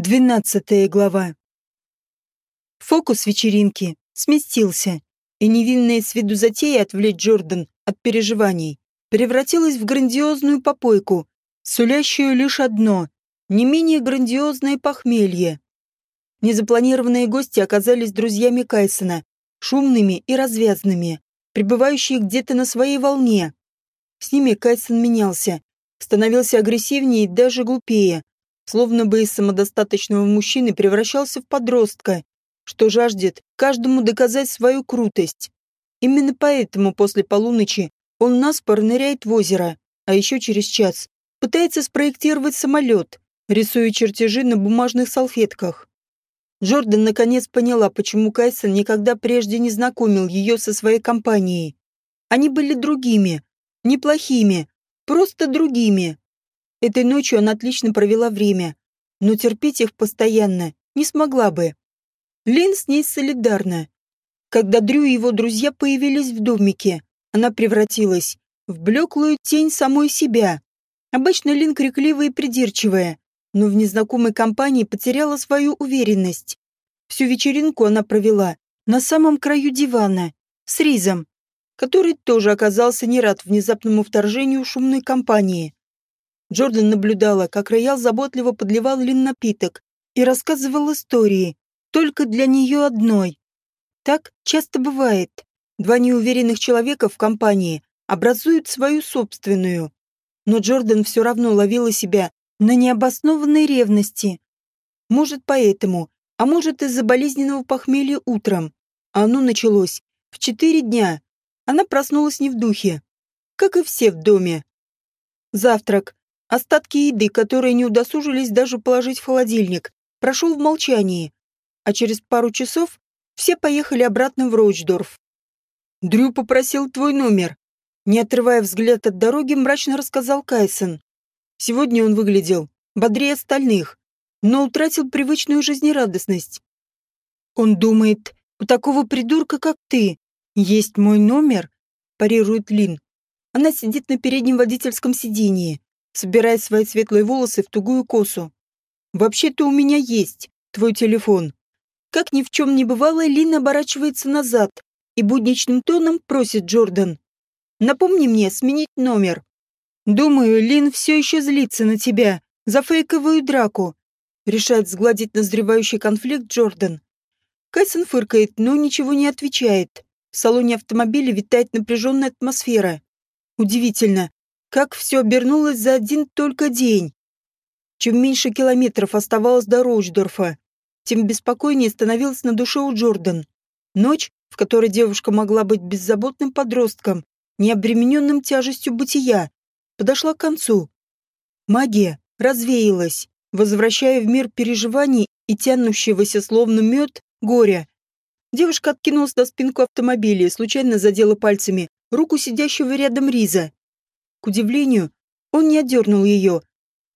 Двенадцатая глава. Фокус вечеринки сместился, и невинная с виду затея отвлечь Джордан от переживаний превратилась в грандиозную попойку, сулящую лишь одно — не менее грандиозное похмелье. Незапланированные гости оказались друзьями Кайсона, шумными и развязными, пребывающие где-то на своей волне. С ними Кайсон менялся, становился агрессивнее и даже глупее, словно бы из самодостаточного мужчины превращался в подростка, что жаждет каждому доказать свою крутость. Именно поэтому после полуночи он наспор ныряет в озеро, а еще через час пытается спроектировать самолет, рисуя чертежи на бумажных салфетках. Джордан наконец поняла, почему Кайсон никогда прежде не знакомил ее со своей компанией. Они были другими, неплохими, просто другими. Этой ночью она отлично провела время, но терпеть их постоянно не смогла бы. Лин с ней солидарна. Когда Дрю и его друзья появились в домике, она превратилась в блеклую тень самой себя. Обычно Лин крикливая и придирчивая, но в незнакомой компании потеряла свою уверенность. Всю вечеринку она провела на самом краю дивана, с Ризом, который тоже оказался не рад внезапному вторжению шумной компании. Джордан наблюдала, как Роял заботливо подливал Лин напиток и рассказывал истории, только для нее одной. Так часто бывает. Два неуверенных человека в компании образуют свою собственную. Но Джордан все равно ловила себя на необоснованной ревности. Может, поэтому, а может, из-за болезненного похмелья утром. А оно началось в четыре дня. Она проснулась не в духе. Как и все в доме. Завтрак, Остатки еды, которые не удосужились даже положить в холодильник, прошел в молчании, а через пару часов все поехали обратно в Роучдорф. «Дрю попросил твой номер», не отрывая взгляд от дороги, мрачно рассказал Кайсон. Сегодня он выглядел бодрее остальных, но утратил привычную жизнерадостность. «Он думает, у такого придурка, как ты, есть мой номер?» парирует Лин. Она сидит на переднем водительском сидении, собирая свои светлые волосы в тугую косу. «Вообще-то у меня есть твой телефон». Как ни в чем не бывало, Лин оборачивается назад и будничным тоном просит Джордан. «Напомни мне сменить номер». «Думаю, Лин все еще злится на тебя за фейковую драку», решает сгладить назревающий конфликт Джордан. Кайсон фыркает, но ничего не отвечает. В салоне автомобиля витает напряженная атмосфера. Удивительно, как все обернулось за один только день. Чем меньше километров оставалось до Роучдорфа, тем беспокойнее становилось на душе у Джордан. Ночь, в которой девушка могла быть беззаботным подростком, не обремененным тяжестью бытия, подошла к концу. Магия развеялась, возвращая в мир переживаний и тянущегося словно мед горя. Девушка откинулась на спинку автомобиля и случайно задела пальцами руку сидящего рядом Риза. К удивлению, он не отдернул ее.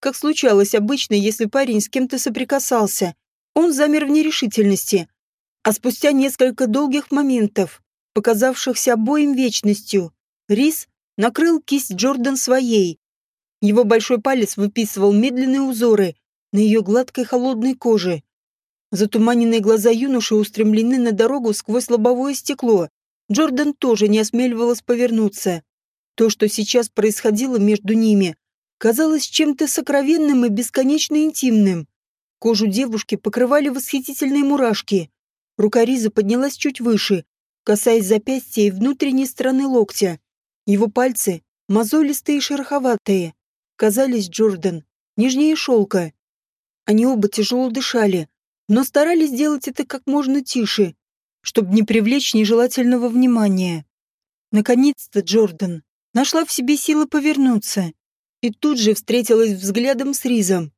Как случалось обычно, если парень с кем-то соприкасался. Он замер в нерешительности. А спустя несколько долгих моментов, показавшихся обоим вечностью, Рис накрыл кисть Джордан своей. Его большой палец выписывал медленные узоры на ее гладкой холодной коже. Затуманенные глаза юноши устремлены на дорогу сквозь лобовое стекло. Джордан тоже не осмеливалась повернуться. То, что сейчас происходило между ними, казалось чем-то сокровенным и бесконечно интимным. Кожу девушки покрывали восхитительные мурашки. Рука Риза поднялась чуть выше, касаясь запястья и внутренней стороны локтя. Его пальцы, мозолистые и шероховатые, казались Джордан, нежнее шелка. Они оба тяжело дышали, но старались сделать это как можно тише, чтобы не привлечь нежелательного внимания. Наконец-то Джордан нашла в себе силы повернуться и тут же встретилась взглядом с Ризом.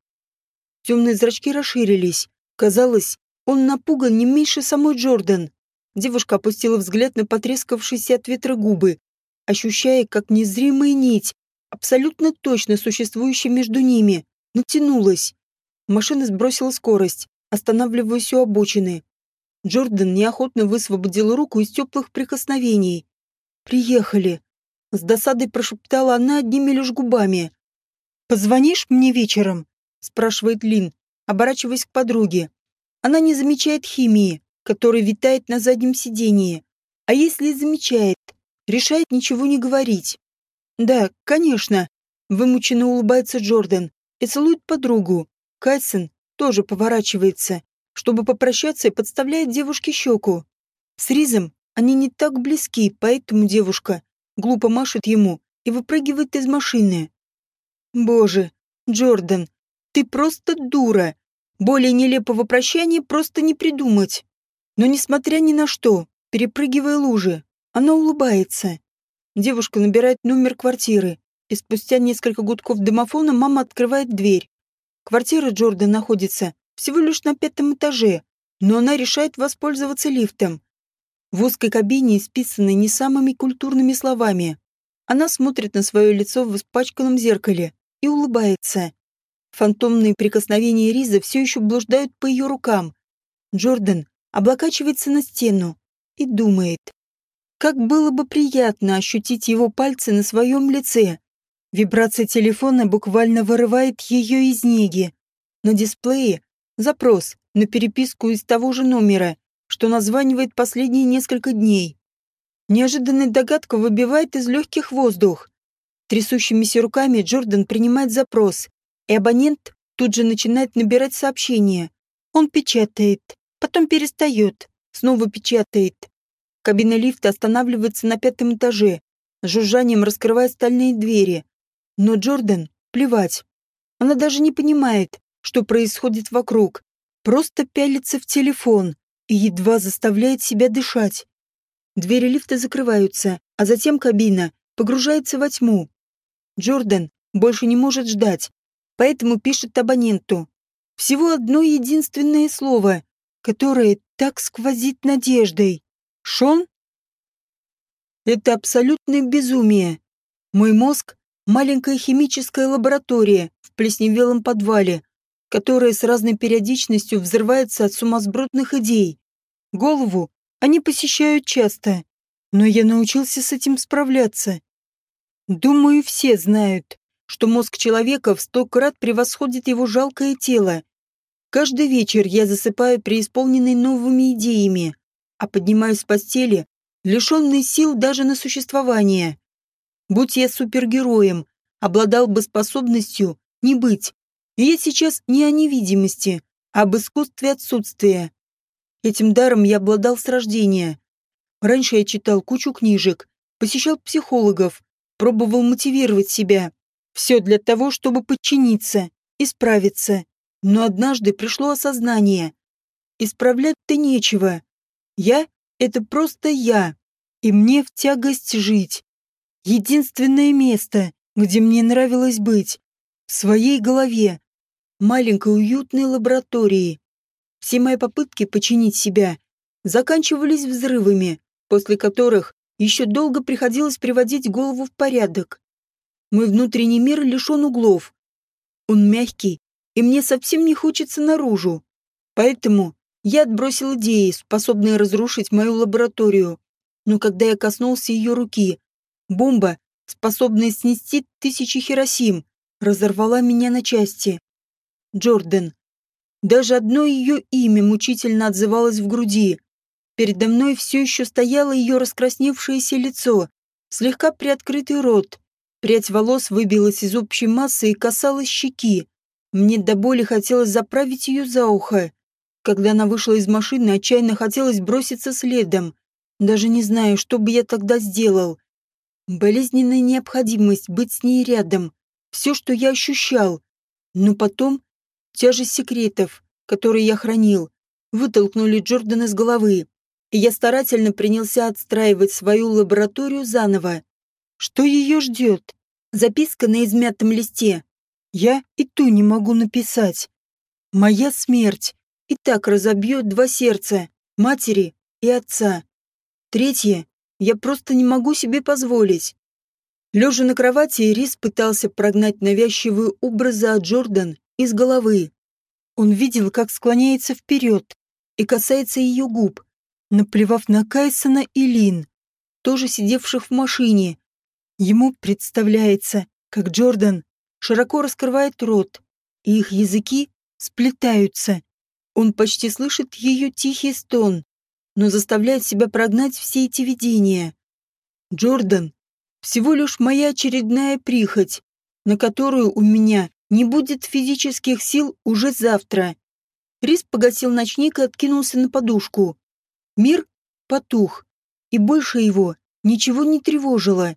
Темные зрачки расширились. Казалось, он напуган не меньше самой Джордан. Девушка опустила взгляд на потрескавшиеся от ветра губы, ощущая, как незримая нить, абсолютно точно существующая между ними, натянулась. Машина сбросила скорость, останавливаясь у обочины. Джордан неохотно высвободил руку из теплых прикосновений. «Приехали», с досадой прошептала она одними лишь губами. «Позвонишь мне вечером?» спрашивает Лин. оборачиваясь к подруге. Она не замечает химии, которая витает на заднем сидении. А если и замечает, решает ничего не говорить. «Да, конечно», — вымученно улыбается Джордан и целует подругу. Кайсон тоже поворачивается, чтобы попрощаться и подставляет девушке щеку. С Ризом они не так близки, поэтому девушка глупо машет ему и выпрыгивает из машины. «Боже, Джордан, ты просто дура. Более нелепого прощания просто не придумать. Но несмотря ни на что, перепрыгивая лужи, она улыбается. Девушка набирает номер квартиры, и спустя несколько гудков домофона мама открывает дверь. Квартира Джордан находится всего лишь на пятом этаже, но она решает воспользоваться лифтом. В узкой кабине, исписанной не самыми культурными словами, она смотрит на свое лицо в испачканном зеркале и улыбается. Фантомные прикосновения Риза все еще блуждают по ее рукам. Джордан облокачивается на стену и думает. Как было бы приятно ощутить его пальцы на своем лице. Вибрация телефона буквально вырывает ее из неги. На дисплее запрос на переписку из того же номера, что названивает последние несколько дней. Неожиданная догадка выбивает из легких воздух. Трясущимися руками Джордан принимает запрос и абонент тут же начинает набирать сообщение. Он печатает, потом перестает, снова печатает. Кабина лифта останавливается на пятом этаже, жужжанием раскрывая стальные двери. Но Джордан плевать. Она даже не понимает, что происходит вокруг. Просто пялится в телефон и едва заставляет себя дышать. Двери лифта закрываются, а затем кабина погружается во тьму. Джордан больше не может ждать поэтому пишет абоненту. Всего одно единственное слово, которое так сквозит надеждой. Шон? Это абсолютное безумие. Мой мозг — маленькая химическая лаборатория в плесневелом подвале, которая с разной периодичностью взрывается от сумасбродных идей. Голову они посещают часто, но я научился с этим справляться. Думаю, все знают, что мозг человека в сто крат превосходит его жалкое тело. Каждый вечер я засыпаю преисполненный новыми идеями, а поднимаюсь с постели, лишенный сил даже на существование. Будь я супергероем, обладал бы способностью не быть. И я сейчас не о невидимости, а об искусстве отсутствия. Этим даром я обладал с рождения. Раньше я читал кучу книжек, посещал психологов, пробовал мотивировать себя. Все для того, чтобы подчиниться, исправиться. Но однажды пришло осознание. Исправлять-то нечего. Я — это просто я. И мне в тягость жить. Единственное место, где мне нравилось быть. В своей голове. Маленькой уютной лаборатории. Все мои попытки починить себя заканчивались взрывами, после которых еще долго приходилось приводить голову в порядок. Мой внутренний мир лишен углов. Он мягкий, и мне совсем не хочется наружу. Поэтому я отбросил идеи, способные разрушить мою лабораторию. Но когда я коснулся ее руки, бомба, способная снести тысячи Хиросим, разорвала меня на части. Джордан. Даже одно ее имя мучительно отзывалось в груди. Передо мной все еще стояло ее раскрасневшееся лицо, слегка приоткрытый рот, Прядь волос выбилась из общей массы и касалась щеки. Мне до боли хотелось заправить ее за ухо. Когда она вышла из машины, отчаянно хотелось броситься следом. Даже не знаю, что бы я тогда сделал. Болезненная необходимость быть с ней рядом. Все, что я ощущал. Но потом тяжесть секретов, которые я хранил, вытолкнули Джордана из головы. И я старательно принялся отстраивать свою лабораторию заново. Что ее ждет? Записка на измятом листе. Я и ту не могу написать. Моя смерть и так разобьет два сердца, матери и отца. Третье, я просто не могу себе позволить. Лежа на кровати, Рис пытался прогнать навязчивые образы от Джордан из головы. Он видел, как склоняется вперед и касается ее губ, наплевав на Кайсона и Лин, тоже сидевших в машине, Ему представляется, как Джордан широко раскрывает рот, и их языки сплетаются. Он почти слышит ее тихий стон, но заставляет себя прогнать все эти видения. Джордан — всего лишь моя очередная прихоть, на которую у меня не будет физических сил уже завтра. Рис погасил ночник и откинулся на подушку. Мир потух, и больше его ничего не тревожило.